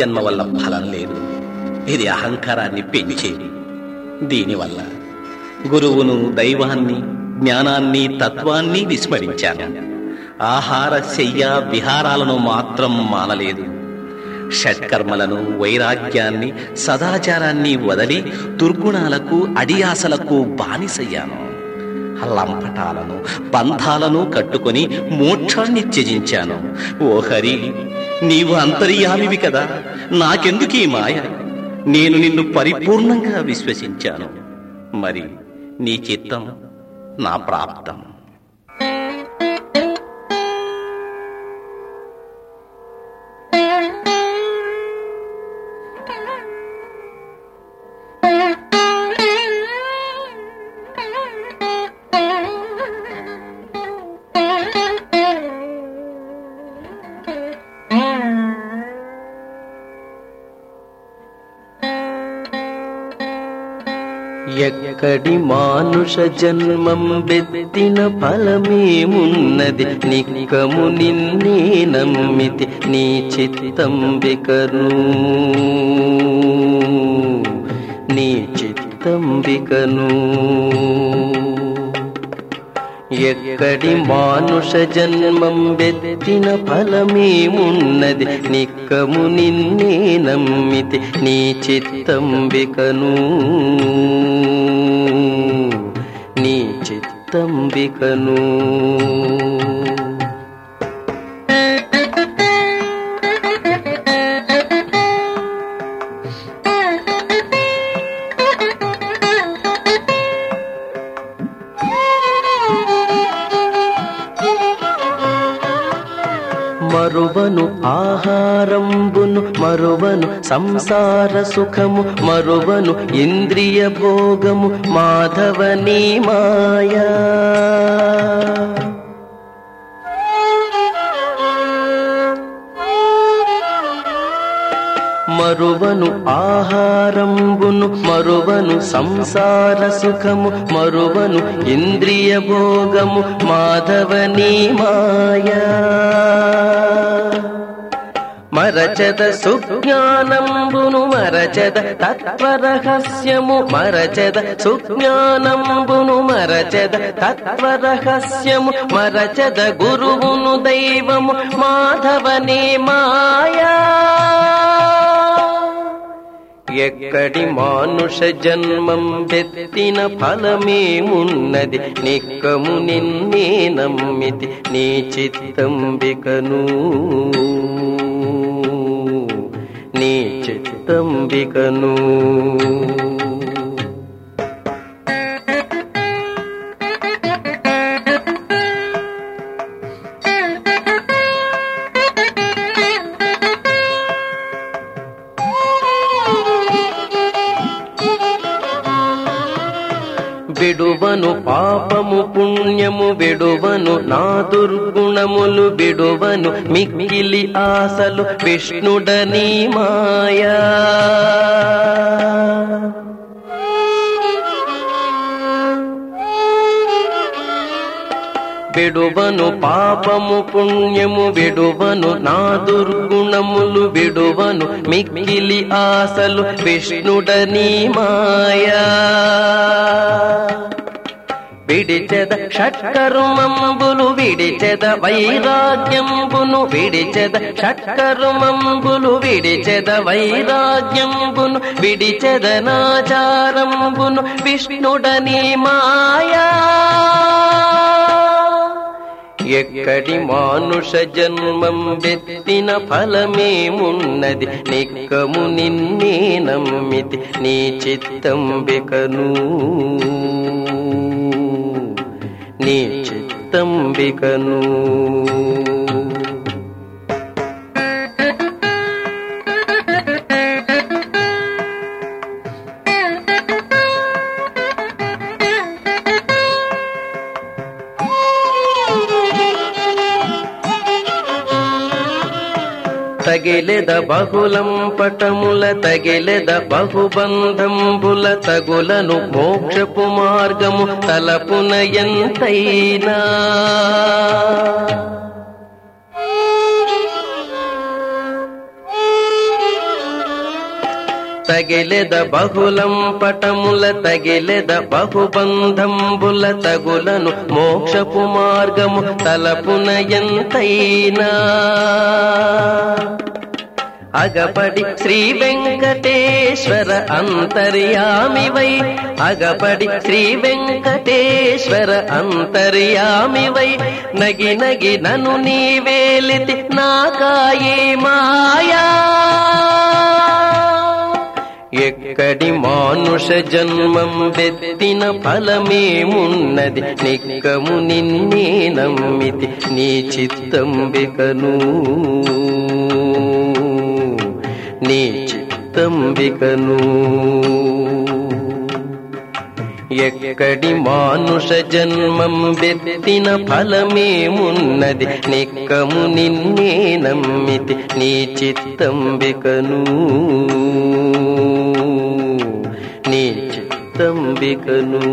జన్మ వల్ల ఫలం లేదు. ఇది అహంకారాన్ని పెంచేది దీనివల్ల గురువును దైవాన్ని జ్ఞానాన్ని తత్వాన్ని విస్మరించాను. ఆహార శయ్య విహారాలను మాత్రం మానలేదు. షట్కర్మలను వైరాగ్యాన్ని సదాచారాన్ని వదిలి దుర్గుణాలకు అడియాసలకు బానిసయ్యాను. లంపటాలను బంధాలను కట్టుకొని మోక్షాన్ని త్యజించాను. ఓ హరి నీవు అంతర్యామివి కదా. నాకెందుకీ మాయ? నేను నిన్ను పరిపూర్ణంగా విశ్వసించాను. మరి నీ చిత్తం నా ప్రాప్తం. ఎక్కడి మానుష జన్మం బెత్తిన ఫలమేమున్నది నిక్కము నిన్నే నమ్మితి నీ చిత్తం చిత్తంబికను నీ చిత్తం చిత్తంబికను ఎక్కడి మానుష జన్మం వెత్తిన ఫలమేమున్నది నిక్కము నిన్నే నమ్మితి నీ చిత్తంబికను నీ చిత్తంబికను మరువను ఆహారంబును మరువను సంసార సుఖము మరువను ఇంద్రియ భోగము మాధవ నీ మాయా మరువను ఆహారంబును మరువను సంసార సుఖము మరువను ఇంద్రియ భోగము మాధవని మాయా మరచద సుజ్ఞానంబును మరచద తత్వరహస్యము మరచద సుజ్ఞానంబును మరచద తత్వరహస్యము మరచద గురువును దైవము మాధవనే మాయా ఎక్కడి మానుష జన్మం బెత్తిన ఫలమేమున్నది నిక్కము నిన్నే నమ్మితి నీ చిత్తంబికను. నీ చిత్తంబికను. విడువను పాపము పుణ్యము విడువను నా దుర్గుణములు విడువను మిక్కిలి ఆశలు విష్ణుడని మాయా. విడువను పాపము పుణ్యము విడువను నా దుర్గుణములు విడువను మిక్కిలి ఆశలు విష్ణుడని మాయా. విడిచెద షట్కరుమంబులు విడిచెద వైరాగ్యంబును విడిచెద షట్కరుమంబులు విడిచెద వైరాగ్యంబును విడిచెద నాచారంబును విష్ణుడని మాయా. ఎక్కడి మానుష జన్మం వెత్తిన ఫలమేమున్నది? నిక్కము నిన్నే నమ్మితి నీ చిత్తం బెకనూ నీ చిత్తంబికను తగిలెద బహులం పటముల తగిలెద బహుబంధంబుల తగులను మోక్షపు మార్గము తలపున ఎంతైనా. తగిలెద బహులం పటముల తగిలెద బహుబంధంబుల తగులను మోక్షపు మార్గము తలపున ఎంతైనా. అగపడి శ్రీ వెంకటేశ్వర అంతర్యామివై. అగపడి శ్రీ వెంకటేశ్వర అంతర్యామివై. నగి నగి నను నీ వేలితి నాకాయే మాయా. ఎక్కడి మానుష జన్మం వెత్తిన ఫలమేమున్నది? నిక్కము నిన్నే నమ్మితి నీ చిత్తం బికను చిత్తం ఎక్కడి మానుష జన్మం వెత్తిన ఫలమేమున్నది నిక్కము నిన్నే నమ్మితి నీ చిత్తంబికను నీ చిత్తంబికను